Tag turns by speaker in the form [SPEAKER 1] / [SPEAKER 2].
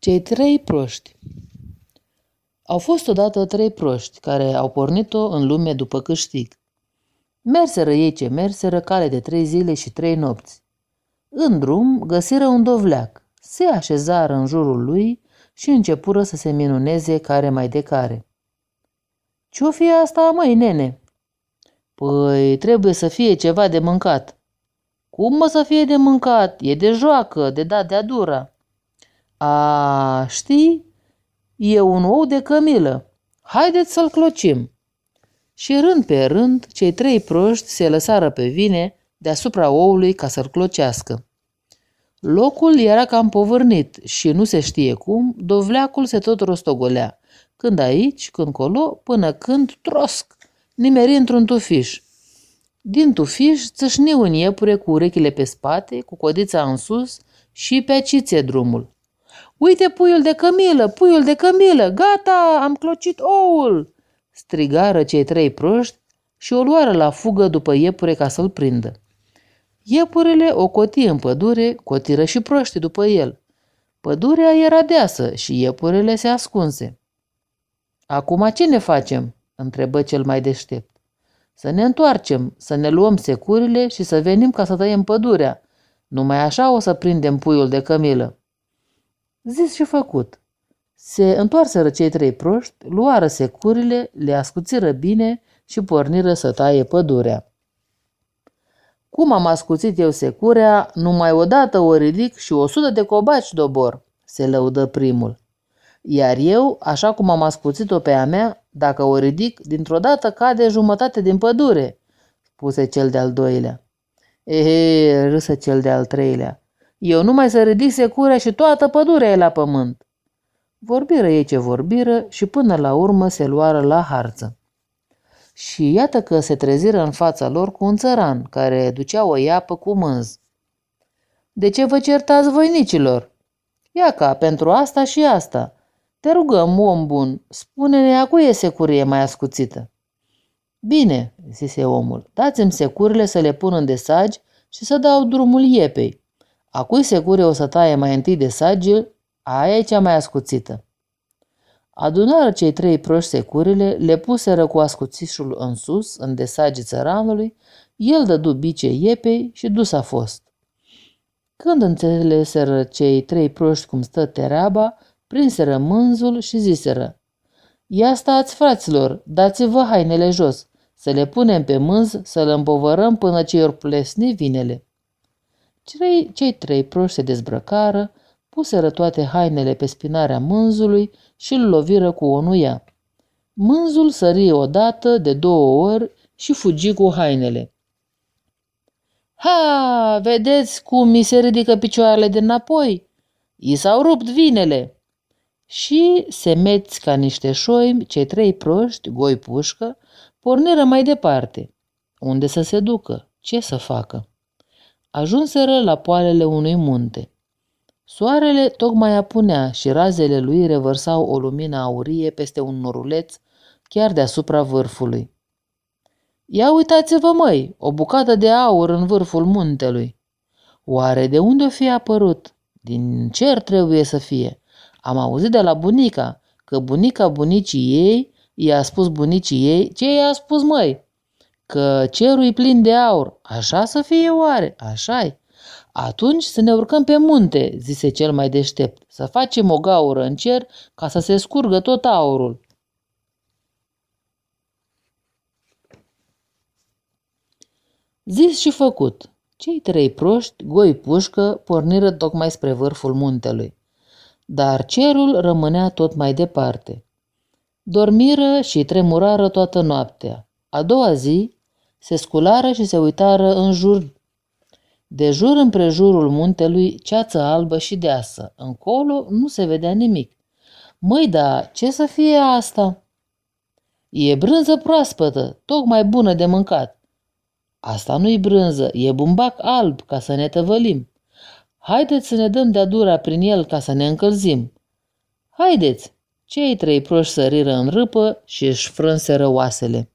[SPEAKER 1] Cei trei proști Au fost odată trei proști care au pornit-o în lume după câștig. Merseră ei ce merseră cale de trei zile și trei nopți. În drum găsiră un dovleac, se așezară în jurul lui și începură să se minuneze care mai de care. Ce-o fi asta, măi, nene?" Păi, trebuie să fie ceva de mâncat." Cum mă să fie de mâncat? E de joacă, de dat de-a dura." A, știi? E un ou de cămilă. Haideți să-l clocim. Și rând pe rând, cei trei proști se lăsară pe vine deasupra oului ca să-l clocească. Locul era cam povârnit și nu se știe cum, dovleacul se tot rostogolea, când aici, când colo, până când trosc, nimeri într-un tufiș. Din tufiș țâșni un iepure cu urechile pe spate, cu codița în sus și pe aciție drumul. Uite puiul de cămilă, puiul de cămilă, gata, am clocit oul!" strigară cei trei proști și o luară la fugă după iepure ca să-l prindă. Iepurele o coti în pădure, cotiră și proști după el. Pădurea era deasă și iepurele se ascunse. Acum ce ne facem?" întrebă cel mai deștept. Să ne întoarcem, să ne luăm securile și să venim ca să tăiem pădurea. Numai așa o să prindem puiul de cămilă. Zis și făcut. Se întoarseră cei trei proști, luară securile, le ascuțiră bine și porniră să taie pădurea. Cum am ascuțit eu securea, numai odată o ridic și o sută de cobaci dobor, se lăudă primul. Iar eu, așa cum am ascuțit-o pe a mea, dacă o ridic, dintr-o dată cade jumătate din pădure, spuse cel de-al doilea. Ehe, râsă cel de-al treilea. Eu numai să ridic securea și toată pădurea e la pământ. Vorbiră ei ce vorbiră și până la urmă se luară la harță. Și iată că se treziră în fața lor cu un țăran care ducea o iapă cu mânz. De ce vă certați voinicilor? Ia ca, pentru asta și asta. Te rugăm, om bun, spune-ne a cui e securie mai ascuțită. Bine, zise omul, dați-mi securile să le pun în desagi și să dau drumul iepei. A cui secure o să taie mai întâi de sagil, aia e cea mai ascuțită. Adunară cei trei proști securile, le puseră cu ascuțișul în sus, în desagii țăranului, el dădu bice iepei și dus a fost. Când înțeleseră cei trei proști cum stă tereaba, prinseră mânzul și ziseră, Ia stați, fraților, dați-vă hainele jos, să le punem pe mânz, să le împovărăm până ce ori plesni vinele. Cei, cei trei proști se dezbrăcară, puseră toate hainele pe spinarea mânzului și îl loviră cu o nuia. Mânzul sări odată, de două ori și fugi cu hainele. Ha, vedeți cum mi se ridică picioarele de înapoi? I s-au rupt vinele. Și, semeți ca niște șoimi, cei trei proști, goi pușcă, porniră mai departe. Unde să se ducă? Ce să facă? Ajunseră la poalele unui munte. Soarele tocmai apunea și razele lui revărsau o lumină aurie peste un noruleț chiar deasupra vârfului. Ia uitați-vă, măi, o bucată de aur în vârful muntelui. Oare de unde o fi apărut? Din cer trebuie să fie. Am auzit de la bunica că bunica bunicii ei i-a spus bunicii ei ce i-a spus măi, că cerul e plin de aur. Așa să fie oare? Așa-i. Atunci să ne urcăm pe munte, zise cel mai deștept, să facem o gaură în cer ca să se scurgă tot aurul. Zis și făcut. Cei trei proști, goi pușcă, porniră tocmai spre vârful muntelui. Dar cerul rămânea tot mai departe. Dormiră și tremurară toată noaptea. A doua zi se sculară și se uitară în jur de jur împrejurul muntelui, ceață albă și deasă. Încolo nu se vedea nimic. Măi, da, ce să fie asta? E brânză proaspătă, tocmai bună de mâncat. Asta nu-i brânză, e bumbac alb ca să ne tăvălim. Haideți să ne dăm de-a dura prin el ca să ne încălzim. Haideți! Cei trei proști săriră în râpă și își frânseră oasele.